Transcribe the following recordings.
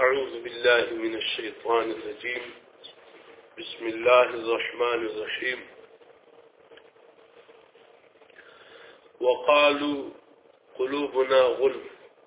أعوذ بالله من الشيطان الرجيم بسم الله الرحمن الرحيم وقالوا قلوبنا غلف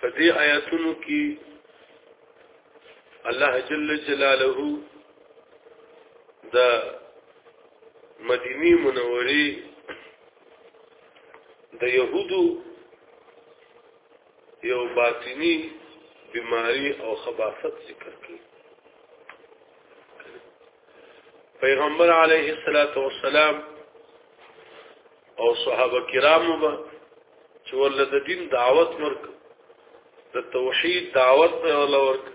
په دې آیاتونو کې الله جل جلاله د مدینی منورې د يهودو یو باطنی بیماری او خباثت ذکر کړي پیغمبر علیه الصلاۃ والسلام او صحابه کرامو به چې ول د دین دعوت ورک د توحید دعوت په ول ورک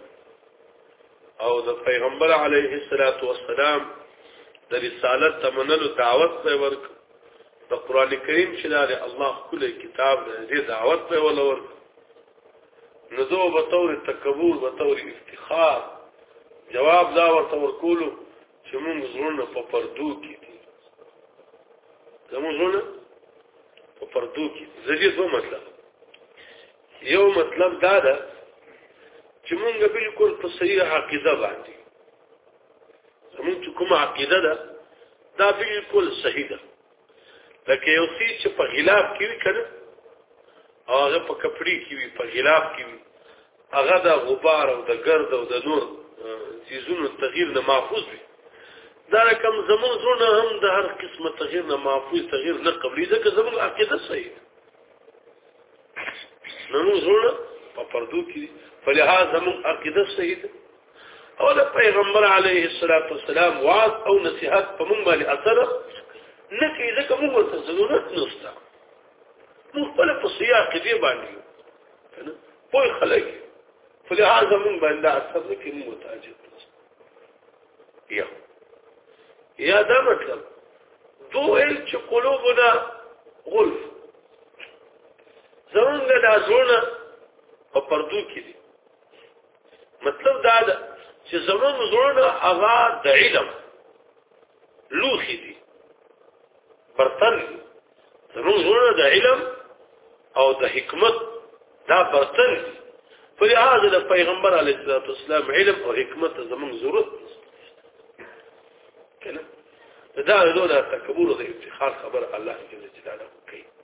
او د پیغمبر علیه الصلاۃ والسلام د رسالت تمنلو دعوت په ورک د قران کریم چې د الله کله کتاب د دعوت په ول ورک نزو به تور تکبر به تور افتخار جواب دا ورته ورکولو چې موږ زړونه په پردو کې دي زموږ زړونه په پردو کې زړه دوه مطلب یو مطلب دا ده چې موږ بالکل په صحیح عقیده باندې زموږ کومه عقیده ده دا بالکل صحیح ده لکه یو سی چې په غلاف کې وي کنه او هغه په کپړې کې وي په غلاف کې وي هغه د غبار او د ګرد او د نور سيزونو تغییر نه محفوظ وي دا رقم زمون زونه هم د هر قسمه تغییر نه محفوظ تغییر نه قبلي ځکه زمون عقیده صحیح نو زونه په پردو کې فلهذا زمون عقیده صحیح او د پیغمبر علیه الصلاۃ والسلام واز او نصيحت په موږ باندې اثر نه کوي ځکه موږ ورته ضرورت نشته موږ په پسیا کې دی باندې کنه پوي خلک فلهذا موږ باندې اثر نه کوي موږ تاجب یا یا دا مطلب دوه چې قلوبنا غلف زمونږ د ازونه په پردو کې دي مطلب دا ده چې زمون زړونه هغه د علم لوخي دي برتن زمون زړونه د علم او د حکمت دا برتن دي په لحاظه د پیغمبر علی صلوات والسلام علم او حکمت زمون ضرورت کنه دا له دا تکبر او افتخار خبر الله جل جلاله کوي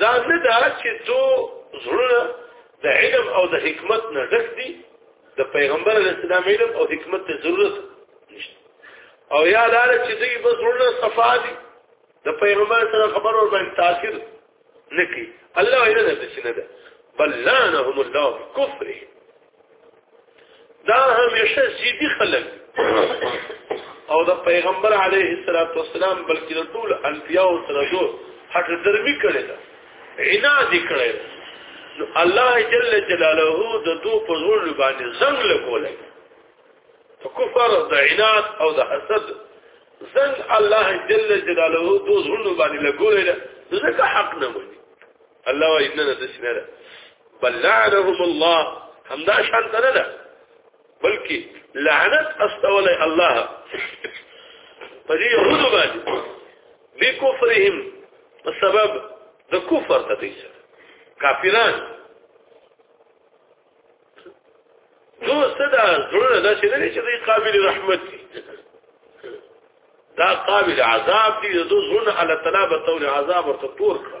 دا نه دا چې دو زړونه د علم او د حکمت نه ډک دي د پیغمبر علی السلام علم او حکمت ته ضرورت نشته او یا دا چې دوی به زړونه صفا دي د پیغمبر سره خبرو باندې تاثیر نکي الله یې نه ده چې نه ده بل لعنهم الله بكفرهم دا همیشه زیدی خلک او د پیغمبر علیه الصلاۃ والسلام بلکې د ټول انبیاء سره جو حق درمی کړی دا عناد کړی نو الله جل جلاله د دو په زور باندې زنګ لګولای په کفر د عناد او د حسد زنګ الله جل جلاله دو زور باندې لګولای ځکه حق نه مونږ الله وایي نه د سینره بل لعنهم الله همدا شان نه ده بلکې لعنت استول الله په دې يهود باندې بکفرهم سبب د کفر ته دي کافران نو صدا زړه دا چې نه چې دی قابل رحمت دي دا قابل عذاب دي د زړه الله تعالی به تور عذاب ورته تور کړ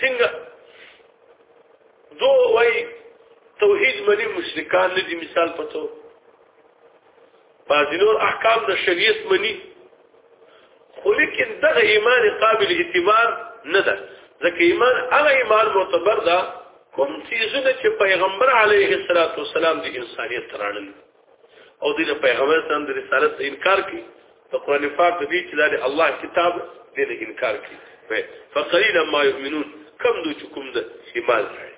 څنګه دو وای توحید منی مشرکان نه دي مثال پتو بازینور احکام د شریعت منی خو لیکن دغه ایمان قابل اعتبار نه ده ځکه ایمان هغه ایمان معتبر ده کوم چیزونه چې پیغمبر علیه الصلاۃ والسلام د انسانیت ترانل او دې پیغمبر سم د رسالت انکار کوي د قران پاک دې چې د الله کتاب دې انکار کوي فقليلا ما يؤمنون کم دو چې کوم د ایمان لري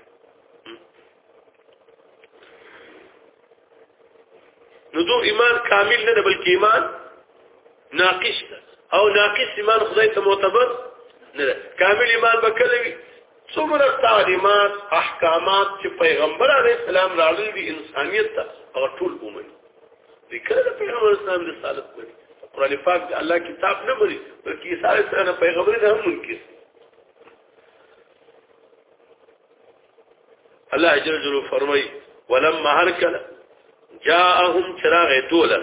نو دو ایمان کامل نه بلکې ایمان ناقص او ناقص ایمان خدای ته معتبر نه کامل ایمان به کله وي څومره تعلیمات احکامات چې پیغمبر علی السلام راړل دي انسانیت ته او ټول ومني د کله پیغمبر اسلام رسالت مني قران پاک د الله کتاب نه مني بلکې عیسی علی السلام پیغمبر نه هم منکر الله جل جلاله فرمایي ولما هرکل جاءهم چراغ دوله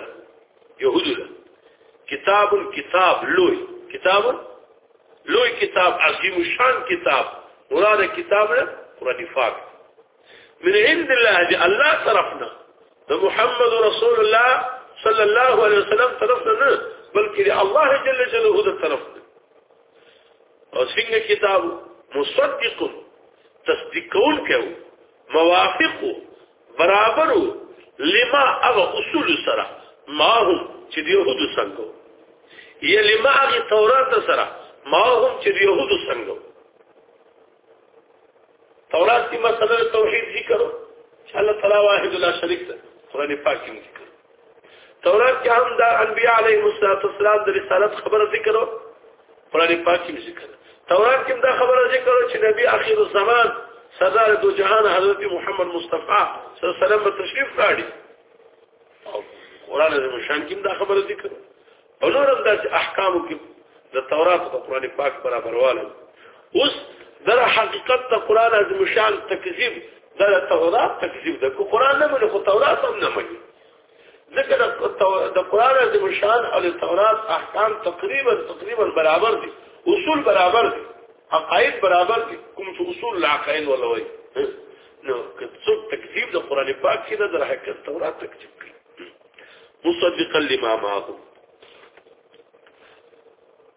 يهود له کتاب کتاب لوی کتاب لوی کتاب عظیم شان کتاب مراد کتاب نه قران پاک من عند الله دی الله طرفنا د محمد رسول الله صلی الله علیه وسلم طرفنا نه بلکې دی الله جل جلاله د طرفنا او څنګه کتاب مصدق تصدیقون کوي موافق برابر لما هغه اصول سره ما هم چې د يهودو څنګه یا لما هغه تورات سره ما هم چې د يهودو څنګه تورات کې مسله توحید ذکر چې الله تعالی واحد لا شریک ده قرآن پاک کې تورات کې هم دا انبیاء علیهم السلام د رسالت خبره ذکر او قران پاک کې ذکر تورات کې دا خبره ذکر چې نبی اخیر الزمان سردار دو جهان حضرت محمد مصطفی صلی الله علیه وسلم تشریف راړي او قران د مشان کې دا خبره ذکر او نور هم داسې احکامو کې د تورات او قران پاک برابرواله اوس در حقیقت د قران از مشان تکذیب د تورات تکذیب د قران نه منو خو تورات هم نه مني ځکه د قران از مشان او د تورات احکام تقریبا تقریبا برابر دي اصول برابر دي عقاید برابر دي کوم چې اصول العقائد ولوي نو که څوک تکذیب د قران پاک کې نه د حقیقت تورات تکذیب مصدقا لما معه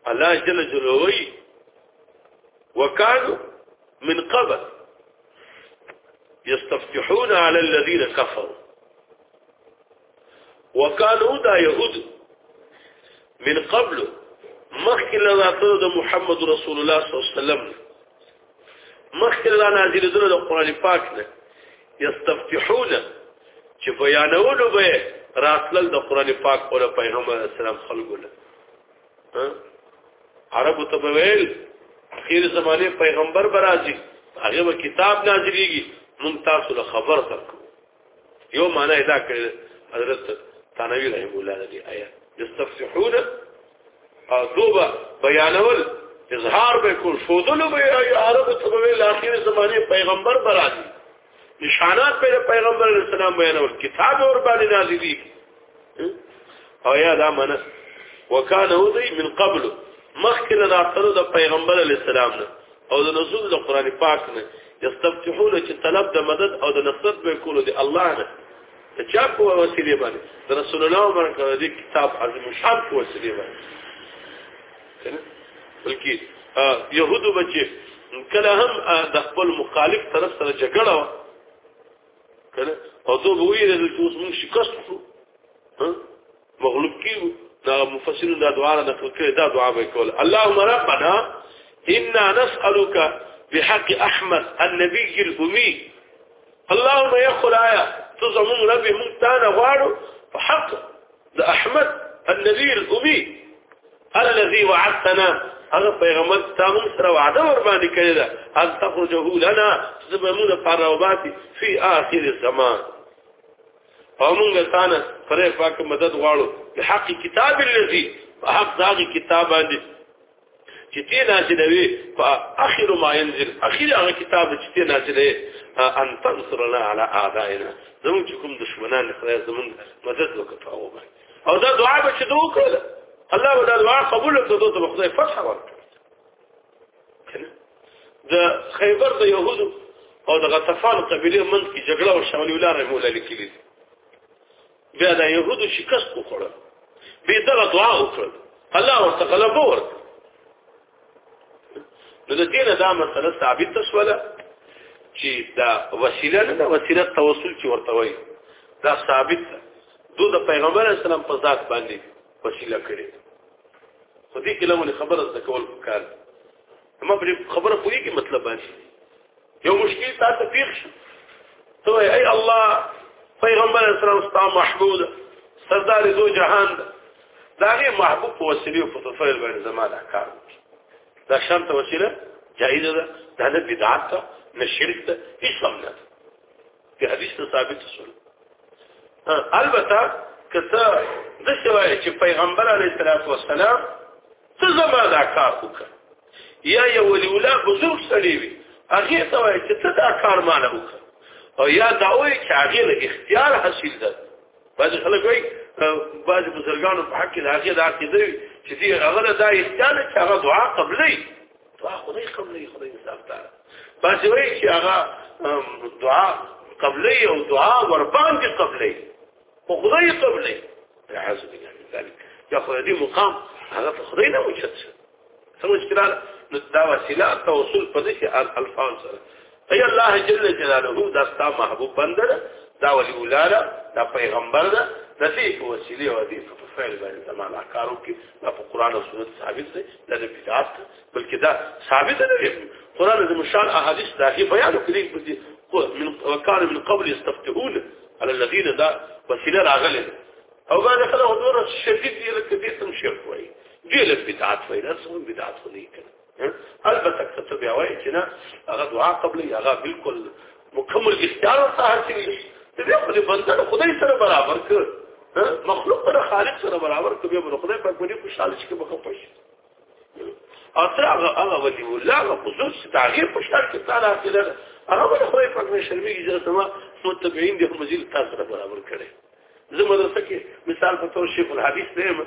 الله جل جلاله وكانوا من قبل يستفتحون على الذين كفروا وكانوا دا يهود من قبل مخل لنا ته محمد رسول الله صلى الله عليه وسلم مخکې لا نازل دونه د قران پاک نه یستفتحون چې بیانولو به راتلل د قران پاک او د پیغمبر اسلام خلقو له عربو ته ویل اخیر زمانه پیغمبر برازي هغه کتاب نازلېږي مونږ تاسو له خبر درکو یو معنا ادا کړی حضرت ثانوی رحم الله دی آیا یستفسحون او دوبه بیانول اظهار به کو شودلو به عربو ته ویل اخر زمانه پیغمبر برادي نشانات په پیغمبر اسلام بیانول کتاب اور باندې نازلي او یا دا منه وکانه ودی من قبل مخکې د راتلو د پیغمبر علی السلام نه او د نزول د قران پاک نه یستفتحون چې طلب د مدد او د نصرت به کولو دی الله نه ته چا په وسیله باندې د رسول الله برکه د کتاب عظیم شان په وسیله باندې بلکې يهودو بچي کله هم د خپل مخالف طرف سره جګړه کنه او ته ویره د اوس موږ شکست شو مغلوب کیو دا مفسرین دا دعا نه نقل کړي دا دعا به کول اللهم ربنا انا نسالک بحق احمد النبي الامي اللهم يا خلايا تزمون ربي مونږ تا نه غواړو په حق د احمد النبي الامي الذي وعدتنا هغه پیغمبر ته موږ سره وعده ور باندې کړی دا ان تخرجه لنا زمونږ لپاره وباسي فی آخر الزمان او موږ ستانه پرې پاک مدد غواړو په حق کتاب الذي حق داغي کتاب باندې چې تی نازلوي په اخر ما ينزل اخر هغه کتاب چې تی نازلې ان تنصرنا على اعدائنا زموږ کوم دشمنان خدای زموږ مدد وکړو او دا دعا به چې دوه کړل الله ودا دعا قبول کړو ته خدای فتح ورکړي د خیبر د يهودو او د غطفان قبيله منځ کې جګړه او شمالي ولاره مولا لیکلي بیا د يهودو شکست وکړ به دا دعا وکړ الله ورته غلبه ورکړ نو د دې نه دا مسله ثابته شوله چې دا وسیله نه دا وسیله توسل چې ورته وایي دا ثابت ده دوی د پیغمبر اسلام په ذات باندې وسیله کړې خو دې کلمه خبره د کول کار ما په خبره پوری کې مطلب باندې یو مشکل تاسو پیښ شو ته ای الله پیغمبر اسلام ستا محبوب سردار دو جهان داغه محبوب په وسیله په تفصیل باندې زمانہ کار دا شرط وسیله جایز ده دا نه بدعت نه شرک ده هیڅ هم نه په حدیث ثابت شول البته کته د شوای چې پیغمبر علی صلوات و سلام څه زما دا کار وکړ یا یو ولی ولا بزرگ سړی وي هغه ته وای چې ته دا کار مانه وکړ او یا دا وای چې هغه له اختیار حاصل ده بعض خلک وای بعض بزرګانو په حق کې هغه دا کېدوي چې هغه دا اختیار چې هغه دعا قبلې دعا خو نه قبلې خو نه حساب تعالی باندې وایي چې هغه دعا قبلې او دعا ور باندې قبلې خو خدای قبلې اعوذ بالله من ذلك دا خو دې مقام هغه خدای نه وچت سمجھ کړه نو دا وسیله توصل په دې الفاظ سره ای الله جل جلاله دا ستا محبوب بندر دا ولی ولاله دا پیغمبر دا د دې په وسیله او دې په فعل باندې تمام احکارو کې دا په قران او سنت ثابت دی دا د بدعت بلکې دا ثابت دی قران د مشان احادیث دا هي بیان کړی په دې من وکړ من قبل استفتحون على الذين دا وسیله راغله او بعد خلک دور شدید دي لکه دې تم شرک وایي دې له بدعت وایي دا څنګه بدعت ولې کړي البته که ته بیا وایې چې نه هغه دعا قبلې هغه بالکل مکمل اختیار ورته حاصل دي ته بیا خو دې بنده له خدای سره برابر کړ مخلوق له خالق سره برابر کړ بیا له خدای په کومې خوشاله شي کې به خپه شي او تر هغه هغه ولي ولا هغه خصوص تغییر په شرط کې تعالی حاصل ده هغه له خدای په کومې شرمې کې چې سما متبعين دې هم ځل تاسو سره برابر کړي زه مدرسه کې مثال په تور شیخ الحدیث نه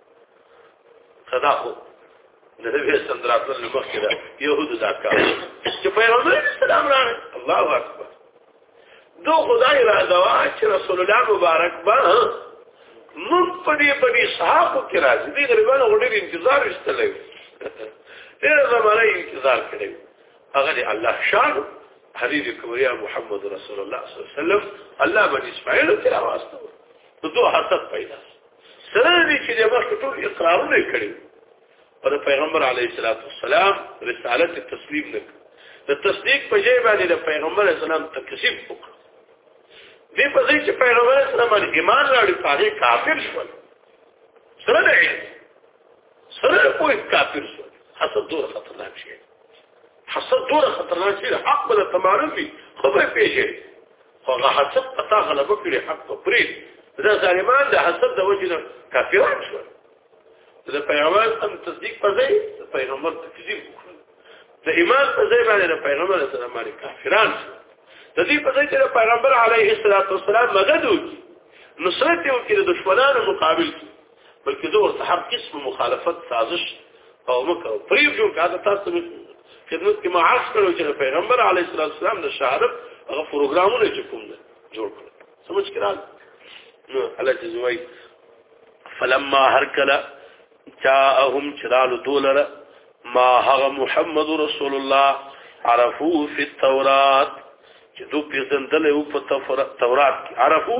صدا خو د دې سندراتل لمخ کې دا يهودو دا کار چې پیغمبر اسلام راغی الله اکبر دو خدای اراده وا چې رسول الله مبارک با مون په دې په دې صحابه کې راځي دې غریبانو غوډې انتظار وشتلې ډېر زمانه انتظار کړی هغه دې الله شان حبيب کبریا محمد رسول الله صلی الله علیه وسلم الله باندې اسماعیل تر واسطه دوه حسد پیدا سره دي چې د مخ ټول اقرارونه کړي او د پیغمبر علیه الصلاۃ والسلام رسالت تسلیم نک د تصدیق په ځای باندې د پیغمبر اسلام تکذیب وکړ دې په ځای چې پیغمبر اسلام باندې ایمان راوړي پاره کافر شول سره نه سره کوئی کافر شول حسد دور خطرناک شي حسد دور خطرناک شي حق بل تمارن دي خبره پیژني هغه حسد پتا غلبه کړي حق ته پرې دا ظالمان د حسد د وجې نه کافران شو د پیغمبر تم تصدیق پر ځای د پیغمبر تکذیب وکړ د ایمان پر ځای باندې د پیغمبر سره باندې کافران شو د دې په ځای چې د پیغمبر علیه الصلاۃ والسلام مدد وکړي نصرت وکړي د دشمنانو مقابل کې بلکې زه ورته هر قسم مخالفت سازش او مکه پریب جوړ کاته تاسو مې خدمت کې معاش کړو چې پیغمبر علی الصلاه والسلام د شهادت هغه پروګرامونه چې کوم ده جوړ کړ سمجھ کړه نو الله چې زوی فلما هرکلا جاءهم چرال دولره ما هغه محمد رسول الله عرفو فی التورات چې دوی پیژندل او په تورات کې عرفو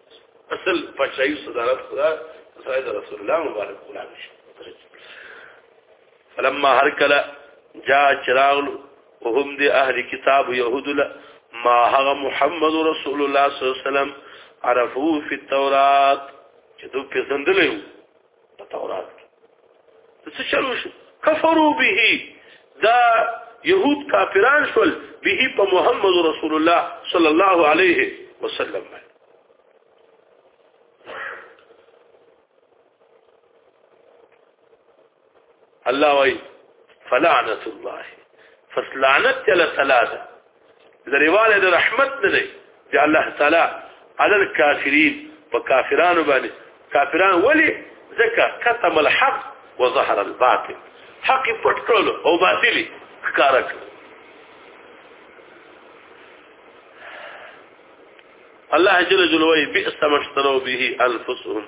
اصل پچایو صدارت خدا سید رسول الله مبارک قران شو فلما هر کله جاء چراغ وهم دي اهل کتاب يهود له ما هغه محمد رسول الله صلی الله علیه وسلم عرفو فی التورات چې دوی پیژندلې په تورات کې څه چلو شو کفرو به دا يهود کافران شول به په محمد رسول الله صلی الله علیه وسلم باندې الله وای فلعنت الله فلعنت ثلاثه لريواله د رحمت نه دی چې الله تعالی على الكافرين وكافرانو باندې کافران ولي ځکه کتم الحق وظهر الباطل حق پټ کړل او باطل ښکار کړ الله جل جلاله بئس ما اشتروا به انفسهم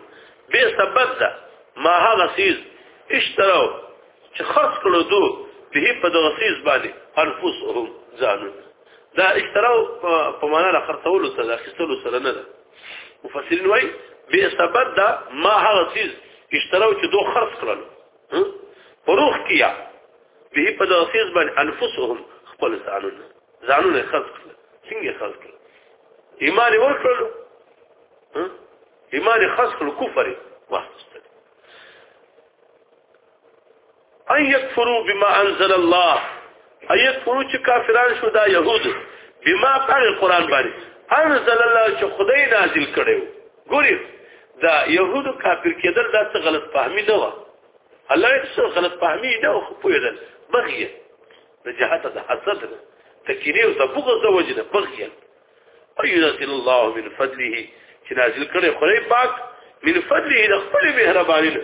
بئس بد ما هذا سيز اشتروا چې خرڅ کړو دو به په دغه سیس باندې انفسهم ځانو دا اشتراو په معنا لا خرڅولو سره اخیستلو سره نه ده مفسرین وایي به سبب دا ما هغه سیس اشتراو چې دو خرڅ کړل پروخ کیا به په دغه سیس باندې انفسهم خپل ځانو ځانو نه خرڅ کړل څنګه خرڅ کړل ایمان ورکړل ایمان خرڅ کړل کفر واستل ان يكفروا بما انزل الله ان يكفروا چې کافران شو دا يهود بما پر قران باندې انزل الله چې خدای نازل کړو ګوري دا يهود کافر کېدل دا څه غلط فهمي نه و الله یې څه غلط فهمي نه خو پوهېدل بغيه د جهات د حسد نه تکینه او تبغه زوج نه بغيه ايذل الله من فضله چې نازل کړي خدای پاک من فضله د خپل مهرباني نه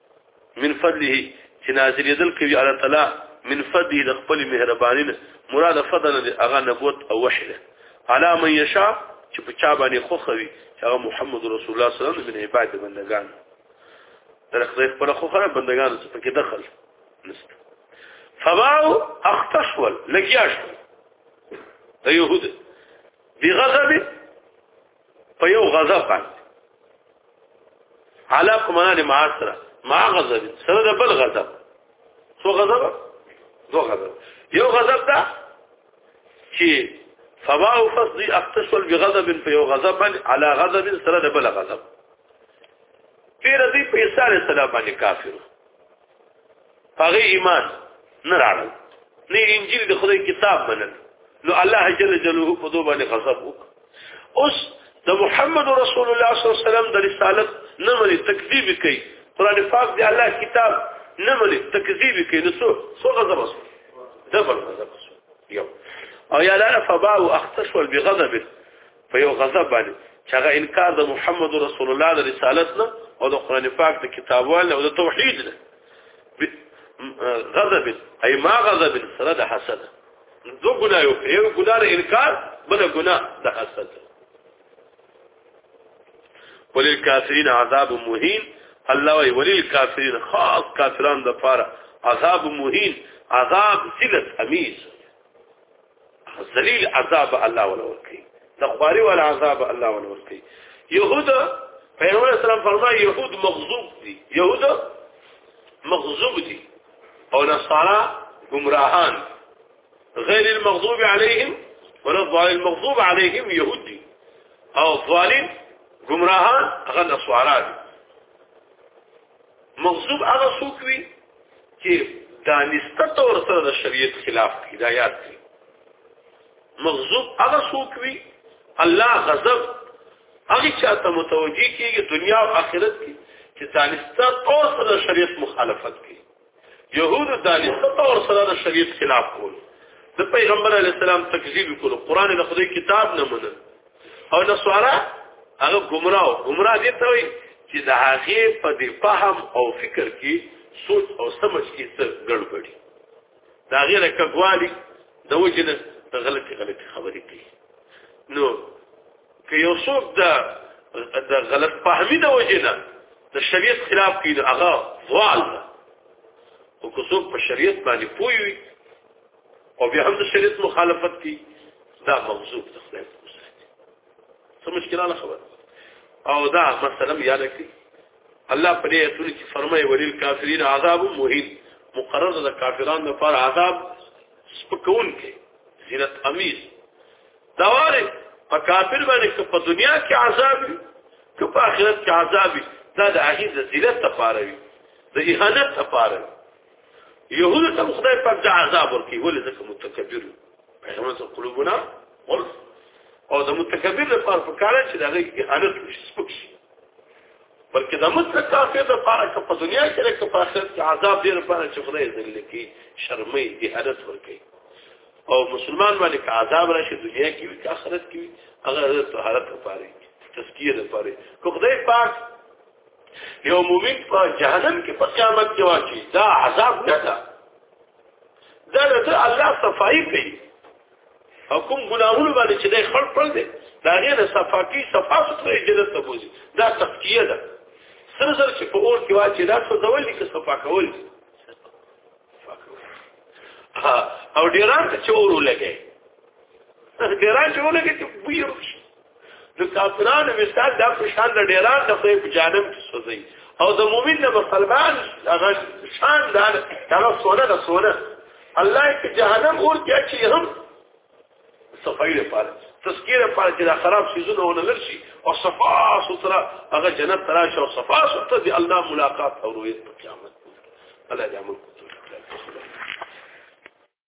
من فضله چې نازل یدل کوي الله تعالی من فضله د خپل مهرباني نه مراد فضل نه هغه نبوت او وحي ده علا من یشا چې په چا باندې خوخوي چې هغه محمد رسول الله صلی الله علیه وسلم من عباد بندگان تر خدای خپل خوخره بندگان څخه کې دخل نست فباو اختشول لګیاش د يهود بغضب په یو غضب باندې علاق معنا د معاصره مع غضب سره د بل غضب څو غضب دو غضب یو غضب دا چې فما فصدي اختصل بغضب په یو غضب باندې علا غضب سره د بل غضب پیر دی په عیسی علیه السلام باندې کافر هغه ایمان نه راړل نه انجیل د خدای کتاب منل نو الله جل جلاله په دوه باندې غضب وکړ اوس د محمد رسول الله صلی الله علیه وسلم د رسالت نه مني تکذیب کوي قران پاک دی الله کتاب نه مني تکذیب کوي نو څو څو غضب وسو دبل غضب وسو یو او یا لا فباو اختصر بغضب په یو غضب باندې چې هغه انکار د محمد رسول الله د رسالت نه او د قران پاک د کتابوالو او د توحید نه غضب اي ما غضب سره د حسد دو ګناه یو یو ګناه د انکار بل ګناه د حسد وللکافرین عذاب مهین الله وی وللکافرین خاص کافران د پاره عذاب مهین عذاب ذلت امیز ذلیل عذاب الله ولورکی د خواري ول عذاب الله ولورکی يهود پیغمبر اسلام فرمایي يهود مغضوب دي يهود مغضوب دي او نصارا گمراهان غیر المغضوب عليهم ولا الضالين المغضوب عليهم يهود دي او الضالين گمراهان هغه نصارا دي مغضوب هغه څوک وي چې دا نسبت اور سره د شریعت خلاف دی دا یاد دی مغضوب هغه څوک وي الله غضب هغه چاته متوجي کیږي دنیا او آخرت کې چې دانستا تور سره شریعت مخالفت کوي يهود دانستا تور سره د شریعت خلاف کول د پیغمبر علی السلام تکذیب کول قران د خدای کتاب نه منل او نصارا هغه گمراه گمراه دي ته وي چې د هغه په دې فهم او فکر کې سوچ او سمج کې څه ګډوډي دا غیره کډوالي د وجه نه د غلطي غلطي خبرې کوي نو که یو څوک د د غلط فهمي د وجه نه د شریعت خلاف کوي هغه ضال ده او که څوک په شریعت باندې پوي وي او بیا هم د شریعت مخالفت کوي دا مغزوب د خدای په وسیله څه مشکلانه خبره او دا مثلا یاد کړئ الله په دې ایتونه کې فرمایي ولل کافرین عذاب مهین مقرر د کافرانو لپاره عذاب سپکون کې زینت امیز دا واره په کافر باندې که په دنیا کې عذاب وي که په آخرت کې عذاب وي دا د هغې د ذلت لپاره وي د اهانت لپاره وي يهود ته خدای پاک د عذاب ورکي ولې ځکه متکبر پیغمبر ته قلوبنا ول او د متکبر لپاره په کار چې دا غي اهانت وشي سپک شي بلکې د متکافر لپاره که په دنیا کې لکه په آخرت کې عذاب دی لپاره چې خدای ذل کې شرمې اهانت ورکي او مسلمان باندې که عذاب راشي دنیا کې وي که آخرت کې وي هغه د طهارت لپاره تزکیه لپاره که خدای پاک یو مومن په جهنم کې په قیامت کې واچي دا عذاب نه ده دا د الله صفائی کوي او کوم ګناهونه باندې چې د خپل خپل دي دا غیر صفاکی صفا ستوي جنت ته بوزي دا تفکیه ده سر سر چې په اور کې واچي دا څه ډول دي چې صفا کول او ډیران ته چورو لګي ډیران چورو لګي چې بوی د کافرانو مثال دا په شان د ډیران د خدای په جانب کې سوځي او د مؤمن د مسلمان هغه شان دا هغه سونه د سونه الله په جهنم اور کې اچي هم صفای لپاره تذکیر لپاره چې دا خراب سيزونه ونه لرشي او صفا سترا هغه جنت تراشه او صفا سترا دي الله ملاقات او رؤیت قیامت الله دې موږ